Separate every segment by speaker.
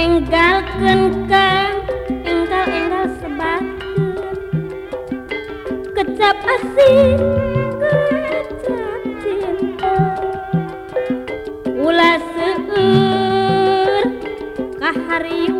Speaker 1: enggalken kan enggal-enggal sebatu. Kecap asih kecap cinta. Ulah seueur kahariung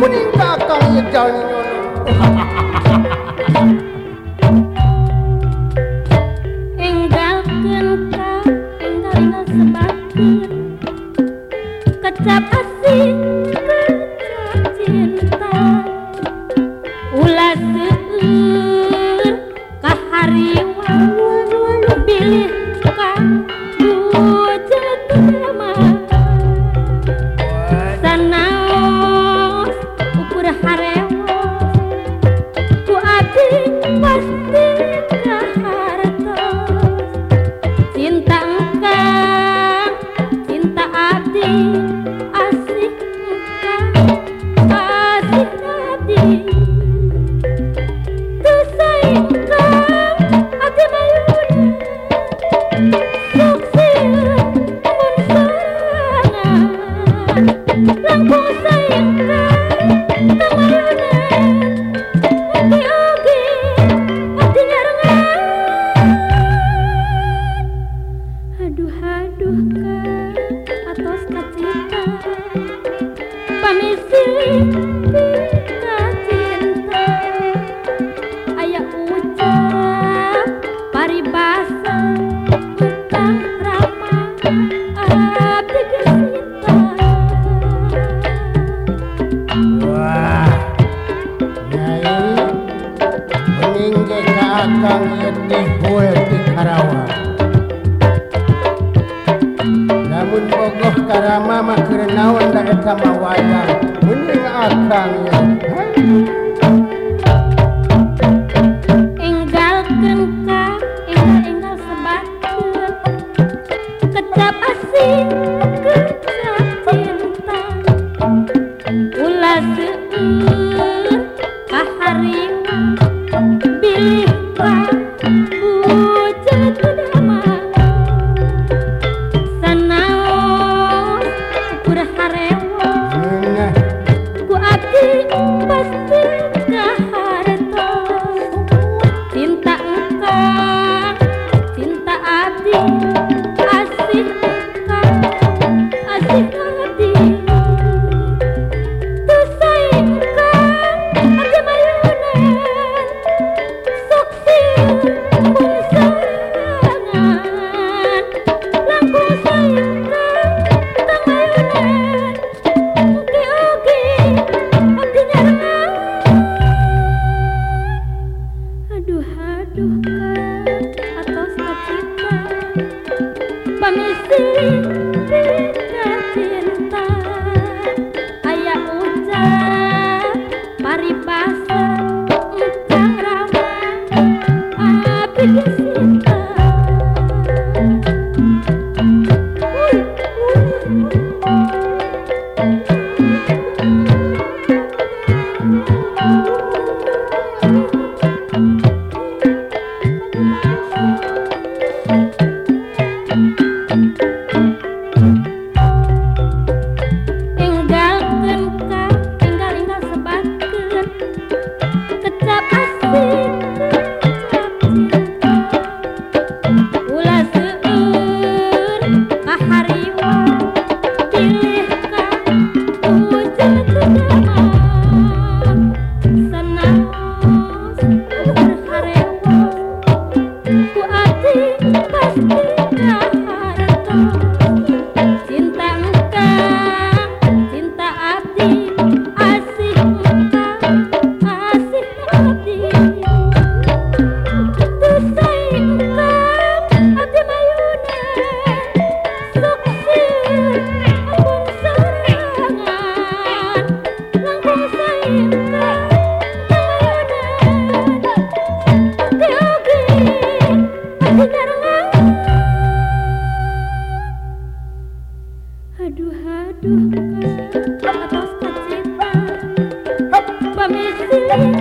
Speaker 2: 不能打钢一仗。
Speaker 1: duha-duhkan atas kacita pamisi pita cinta ayah ucap paribasa utang rama abdi gesita
Speaker 2: wah nyai meninggal kakang ini kue di Karawang. lamun bogoh karama makur naon da eta mawayang mending akang ya.
Speaker 1: thank you. Thank you.